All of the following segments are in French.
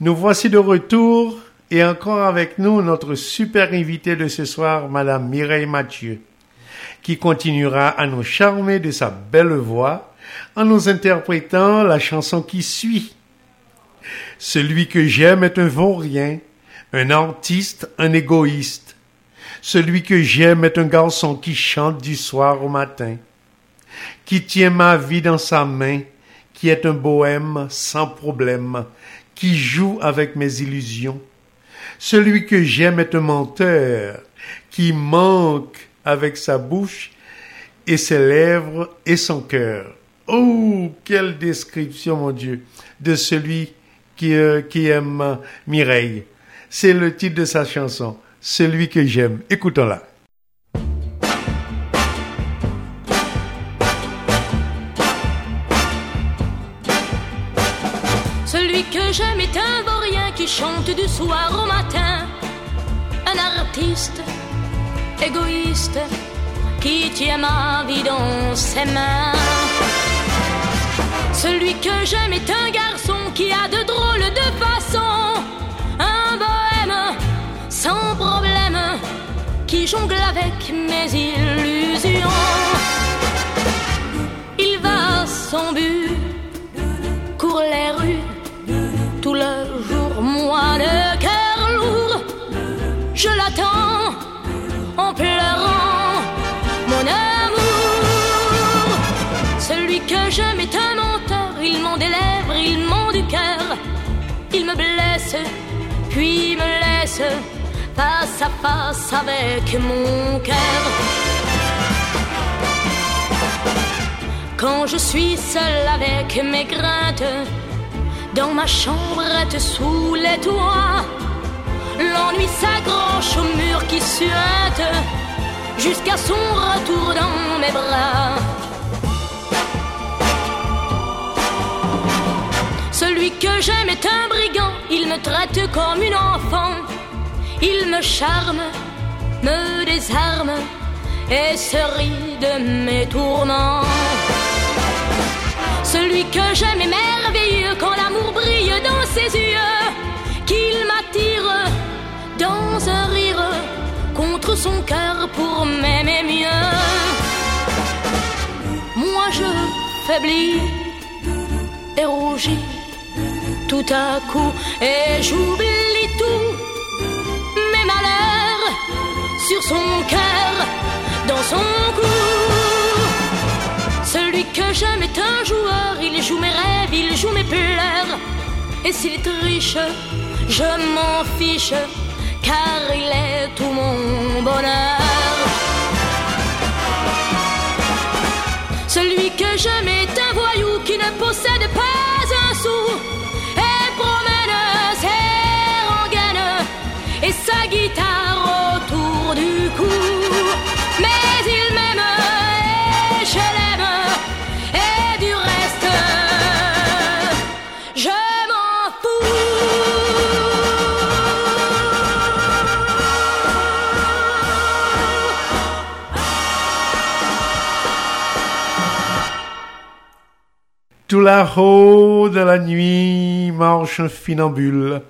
Nous voici de retour et encore avec nous notre super invitée de ce soir, Madame Mireille Mathieu, qui continuera à nous charmer de sa belle voix en nous interprétant la chanson qui suit. Celui que j'aime est un vaurien, un artiste, un égoïste. Celui que j'aime est un garçon qui chante du soir au matin, qui tient ma vie dans sa main, qui est un bohème sans problème, qui joue avec mes illusions. Celui que j'aime est un menteur, qui manque avec sa bouche et ses lèvres et son cœur. Oh, quelle description, mon Dieu, de celui qui, euh, qui aime Mireille. C'est le titre de sa chanson, Celui que j'aime. Écoutons-la. J'aime est un vaurien qui chante du soir au matin. Un artiste égoïste qui tient ma vie dans ses mains. Celui que j'aime est un garçon qui a de drôles de façons. Un bohème sans problème qui jongle avec mes illusions. Il va sans but, court les il me blesse, puis me laisse face à face avec mon cœur. Quand je suis seule avec mes craintes, dans ma chambrette sous les toits, l'ennui s'accroche au mur qui suinte jusqu'à son retour dans mes bras. Celui que j'aime est un brigand, il me traite comme une enfant, il me charme, me désarme et se rit de mes tourments. Celui que j'aime est merveilleux quand l'amour brille dans ses yeux, qu'il m'attire dans un rire contre son cœur pour m'aimer mieux. Moi je faiblis et rougis tout à coup et j'oublie tout mes malheurs sur son cœur, dans son cou. Celui que j'aime est un joueur, il joue mes rêves, il joue mes pleurs. Et s'il triche, je m'en fiche, car il est tout mon bonheur. Celui que j'aime est un voyou qui ne possède pas là-haut de la nuit marche un finambule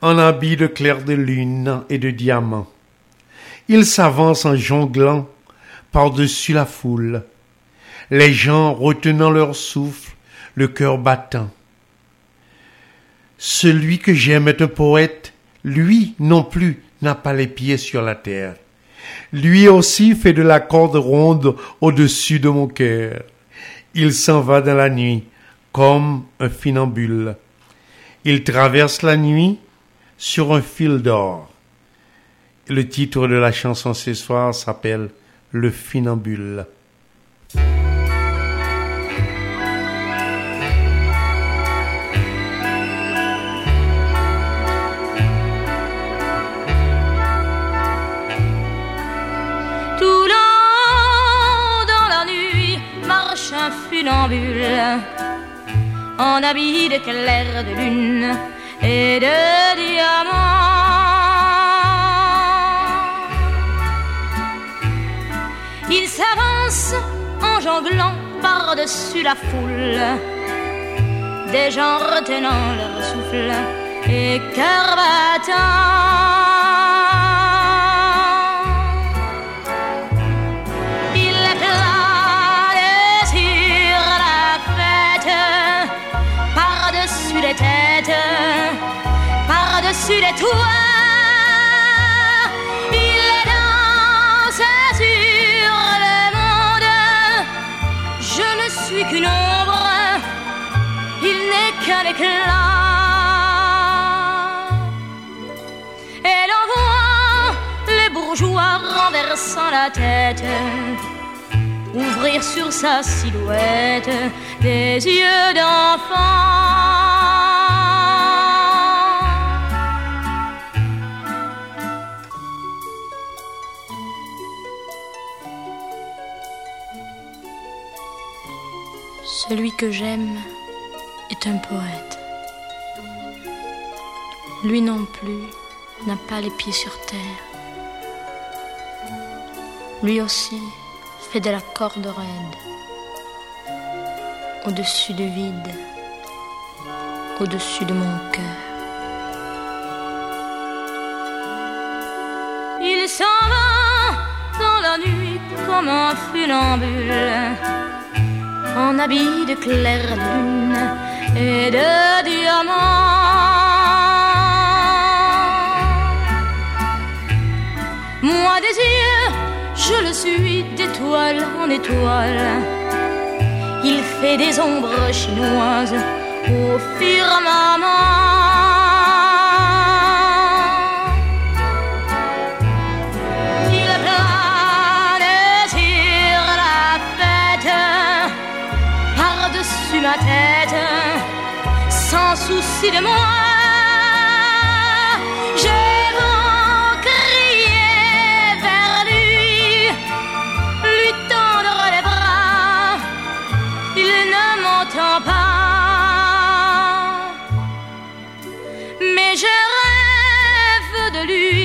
en habit de clair de lune et de diamants. Il s'avance en jonglant par-dessus la foule, les gens retenant leur souffle, le cœur battant. Celui que j'aime est un poète, lui non plus n'a pas les pieds sur la terre. Lui aussi fait de la corde ronde au-dessus de mon cœur. Il s'en va dans la nuit, comme un finambule. Il traverse la nuit sur un fil d'or. Le titre de la chanson ce soir s'appelle Le finambule. Tout là dans la nuit marche un funambule en habit de clair de lune et de diamants. Il s'avance en jonglant par-dessus la foule, des gens retenant leur souffle et cœur battant. Par-dessus les toits. Il danse sur le monde. Je ne suis qu'une ombre, il n'est qu'un éclat. Et l'on voit les bourgeois renversant la tête, ouvrir sur sa silhouette des yeux d'enfant. Celui que j'aime est un poète. Lui non plus n'a pas les pieds sur terre. Lui aussi fait de la corde raide. Au-dessus du vide, au-dessus de mon cœur. Il s'en va dans la nuit comme un funambule en habit de claire lune et de diamants. Moi des yeux, je le suis d'étoile en étoile. Il fait des ombres chinoises au firmament. De moi. J'ai beau crier vers lui, lui tendre les bras, il ne m'entend pas. Mais je rêve de lui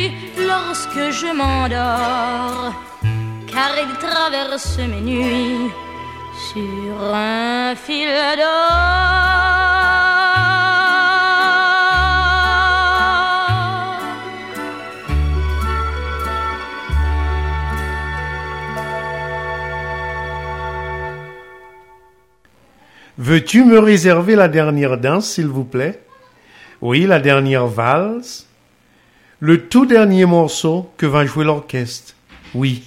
lorsque je m'endors, car il traverse mes nuits sur un fil d'or. Veux-tu me réserver la dernière danse, s'il vous plaît? Oui, la dernière valse. Le tout dernier morceau que va jouer l'orchestre. Oui,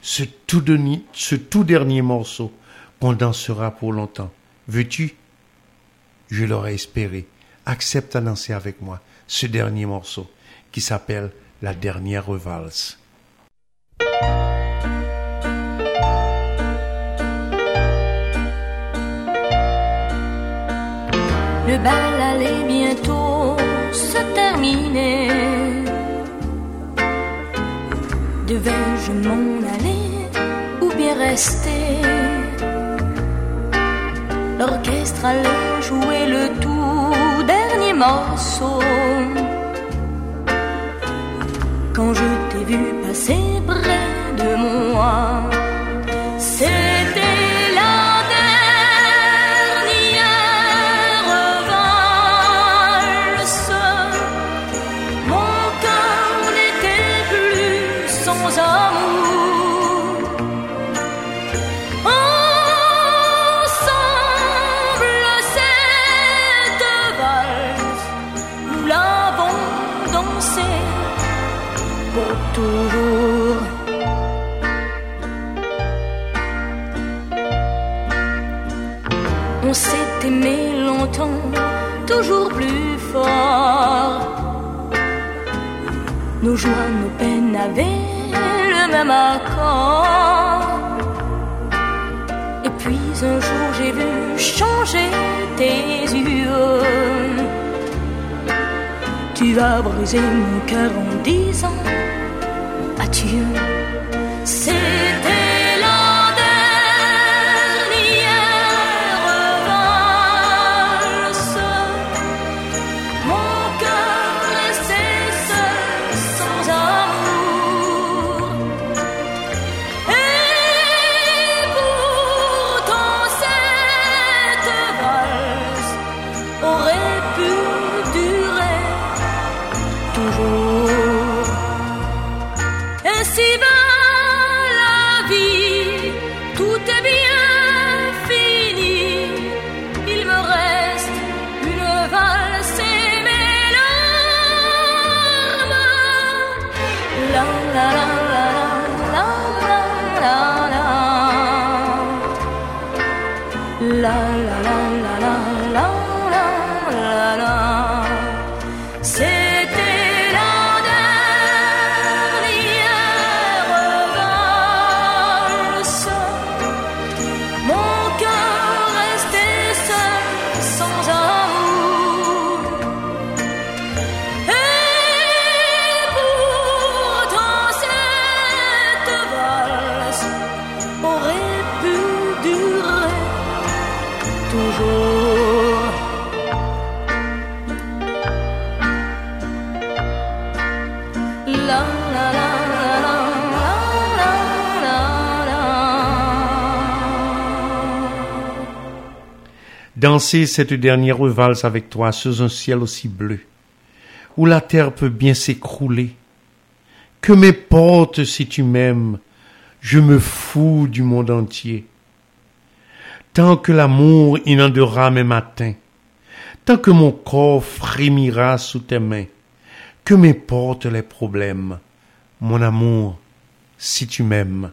ce tout, dernier morceau qu'on dansera pour longtemps. Veux-tu? Je l'aurais espéré. Accepte à danser avec moi ce dernier morceau qui s'appelle La dernière valse. Le bal allait bientôt se terminer. Devais-je m'en aller ou bien rester? L'orchestre allait jouer le tout dernier morceau. Quand je t'ai vu passer près de moi, changer tes yeux. Tu as brisé mon cœur en disant adieu. Cette dernière valse avec toi sous un ciel aussi bleu, où la terre peut bien s'écrouler. Que m'importe si tu m'aimes, je me fous du monde entier. Tant que l'amour inondera mes matins, tant que mon corps frémira sous tes mains, que m'importent les problèmes, mon amour, si tu m'aimes.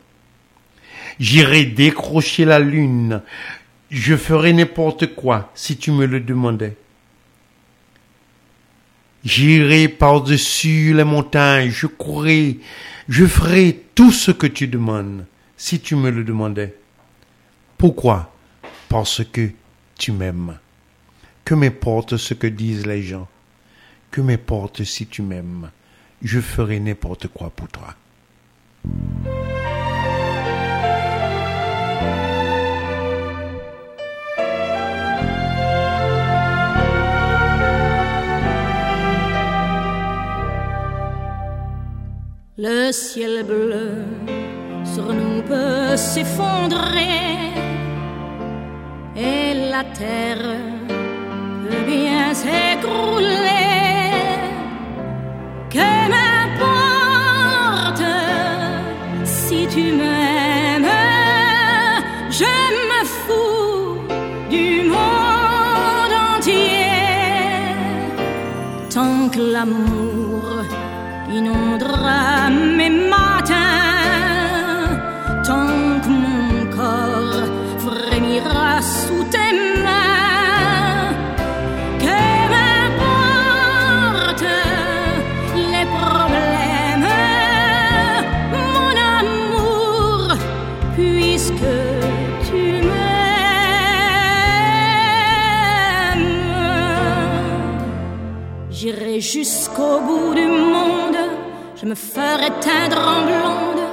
J'irai décrocher la lune, je ferai n'importe quoi si tu me le demandais. J'irai par-dessus les montagnes, je courrai, je ferai tout ce que tu demandes si tu me le demandais. Pourquoi? Parce que tu m'aimes. Que m'importe ce que disent les gens. Que m'importe si tu m'aimes. Je ferai n'importe quoi pour toi. Le ciel bleu sur nous peut s'effondrer et la terre peut bien s'écrouler. Que m'importe si tu m'aimes, je me fous du monde entier tant que l'amour me ferai teindre en blonde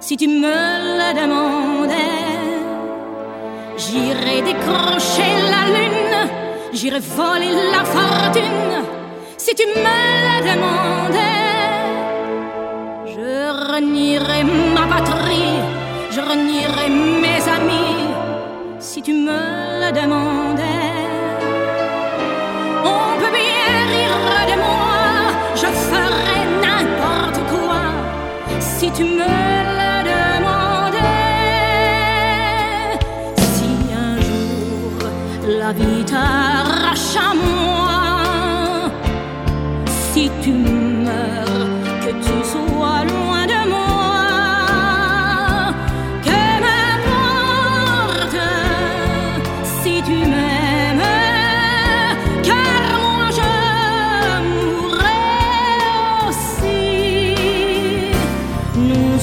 si tu me le demandais. J'irai décrocher la lune, j'irai voler la fortune si tu me le demandais. Je renierai ma patrie, je renierai mes amis si tu me le demandais. Si tu me le demandais. Si un jour la vie t'arrache à moi, si tu meurs,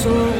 sorry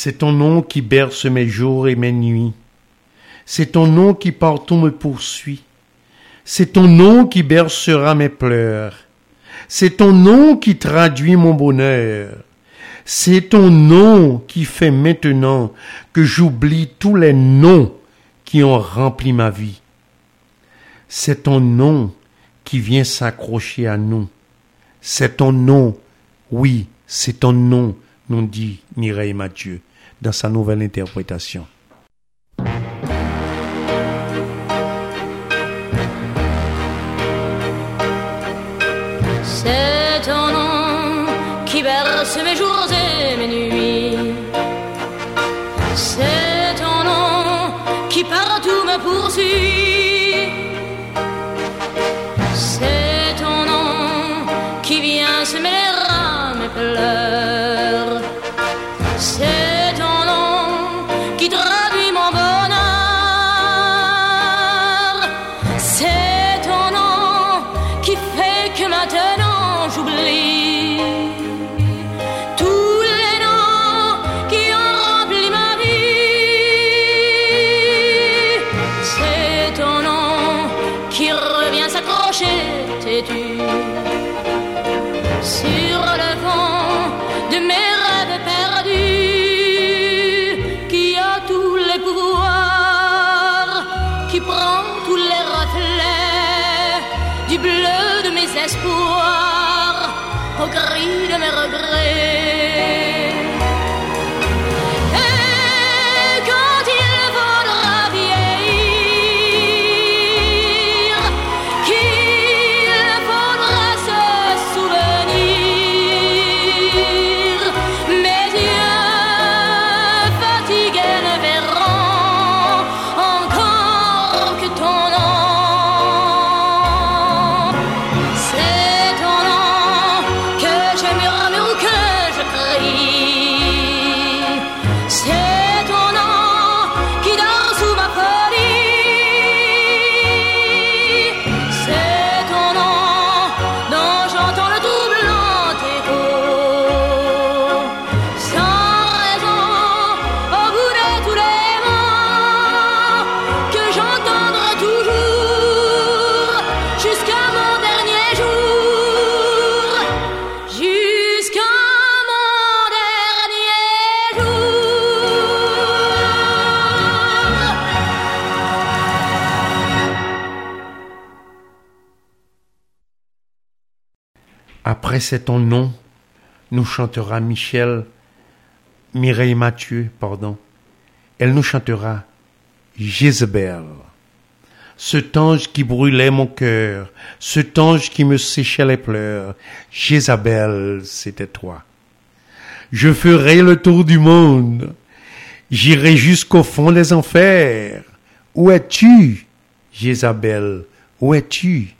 C'est ton nom qui berce mes jours et mes nuits. C'est ton nom qui partout me poursuit. C'est ton nom qui bercera mes pleurs. C'est ton nom qui traduit mon bonheur. C'est ton nom qui fait maintenant que j'oublie tous les noms qui ont rempli ma vie. C'est ton nom qui vient s'accrocher à nous. C'est ton nom, oui, c'est ton nom, nous dit Mireille Mathieu dans sa nouvelle interprétation. city. C'est ton nom, nous chantera Michel, Mireille Mathieu, pardon. Elle nous chantera Jézabel. Ce ange qui brûlait mon cœur, ce ange qui me séchait les pleurs, Jézabel, c'était toi. Je ferai le tour du monde, j'irai jusqu'au fond des enfers. Où es-tu, Jézabel? Où es-tu?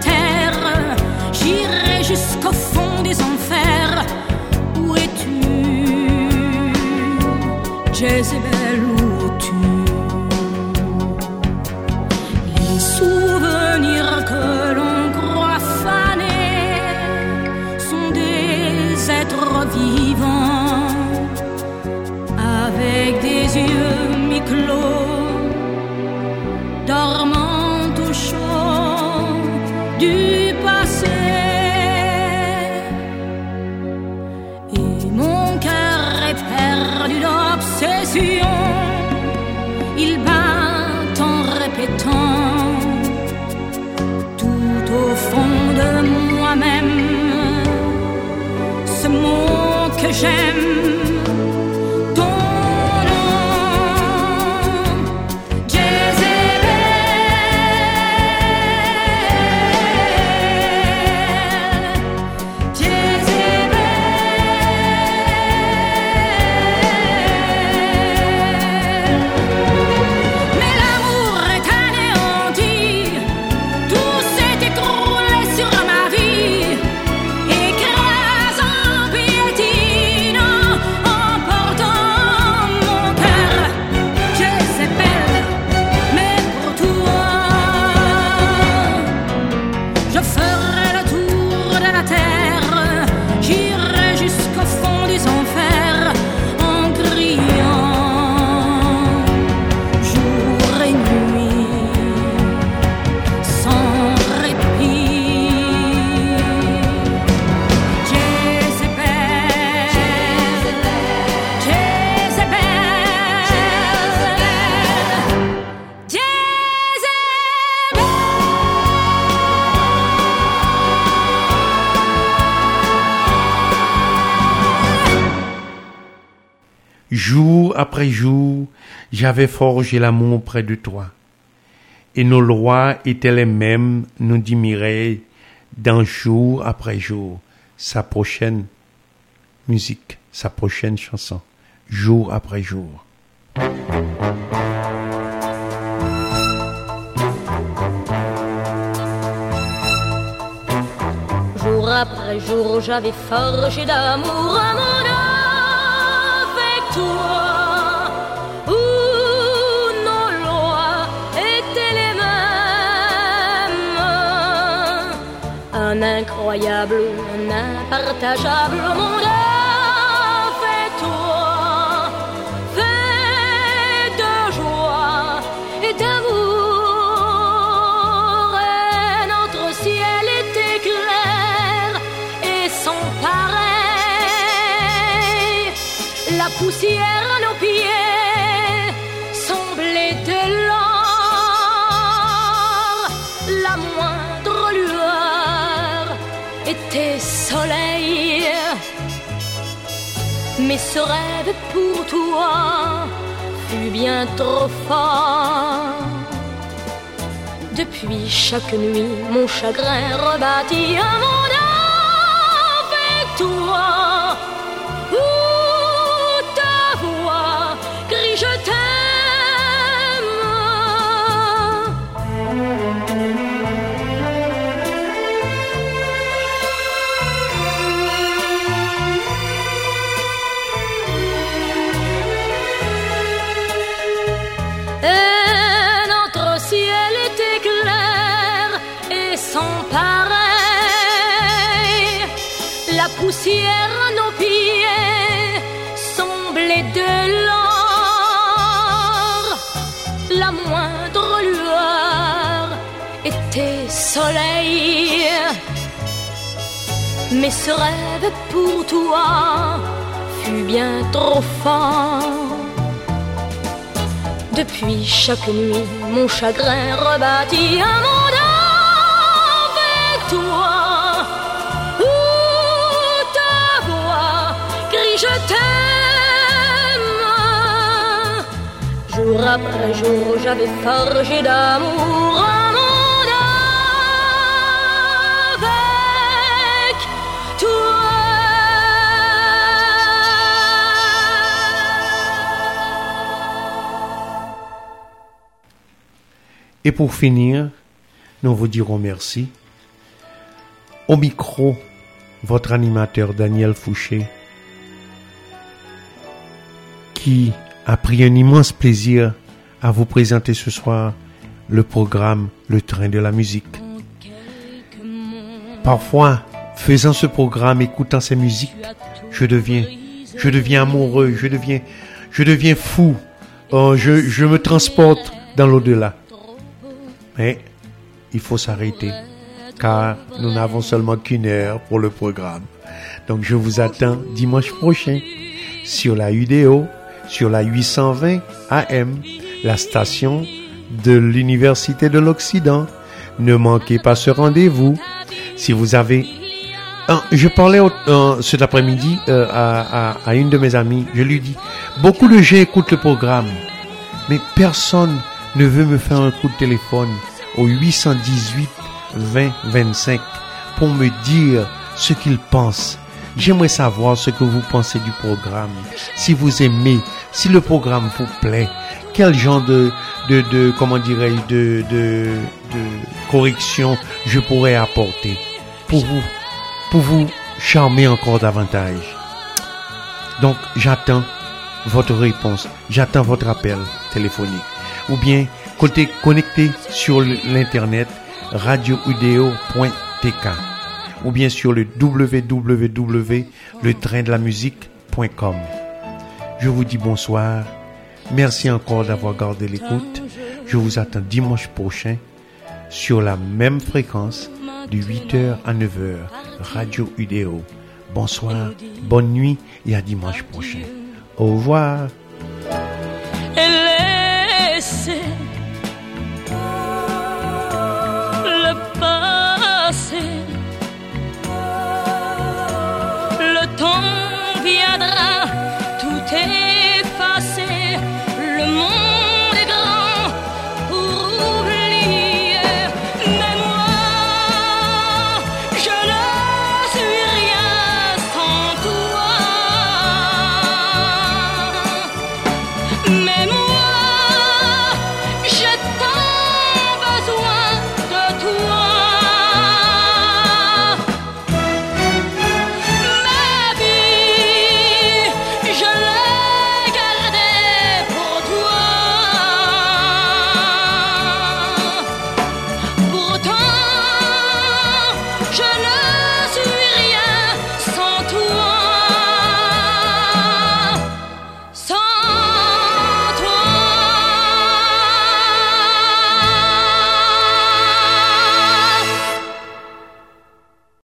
terre, j'irai jusqu'au fond des enfers. Où es-tu, Jezebel? Après jour, j'avais forgé l'amour près de toi. Et nos lois étaient les mêmes, nous dit Mireille, dans jour après jour. Sa prochaine musique, sa prochaine chanson, jour après jour. Jour après jour, j'avais forgé d'amour un monde avec Incroyable, un impartageable monde avec toi, fait de joie et d'amour. Et notre ciel était clair et sans pareil. La poussière ce rêve pour toi fut bien trop fort. Depuis chaque nuit, mon chagrin rebâtit un monde fut bien trop fort. Depuis chaque nuit, mon chagrin rebâtit un monde avec toi. Où ta voix crie je t'aime. Jour après jour, j'avais forgé d'amour Et pour finir, nous vous dirons merci. Au micro, votre animateur Daniel Fouché, qui a pris un immense plaisir à vous présenter ce soir le programme Le train de la musique. Parfois, faisant ce programme, écoutant ces musiques, je deviens, je deviens amoureux, je deviens, je deviens fou. Oh, je, je me transporte dans l'au-delà. Mais il faut s'arrêter, car nous n'avons seulement qu'une heure pour le programme. Donc je vous attends dimanche prochain sur la UDO, sur la 820 AM, la station de l'Université de l'Occident. Ne manquez pas ce rendez-vous. Si vous avez... Je parlais euh, cet après-midi euh, à, à, une de mes amies. Je lui dis, beaucoup de gens écoutent le programme, mais personne ne veut me faire un coup de téléphone au 818 20 25 pour me dire ce qu'ils pensent. J'aimerais savoir ce que vous pensez du programme. Si vous aimez, si le programme vous plaît, quel genre de, de, de comment dirais-je, de, de, de correction je pourrais apporter pour vous, pour vous charmer encore davantage? Donc, j'attends votre réponse. J'attends votre appel téléphonique. Ou bien, Côté connecté sur l'internet radioudeo.tk ou bien sur le www.letraindelamusique.com. Je vous dis bonsoir. Merci encore d'avoir gardé l'écoute. Je vous attends dimanche prochain sur la même fréquence de 8h à 9h, Radio Udeo. Bonsoir, bonne nuit et à dimanche prochain. Au revoir. 有。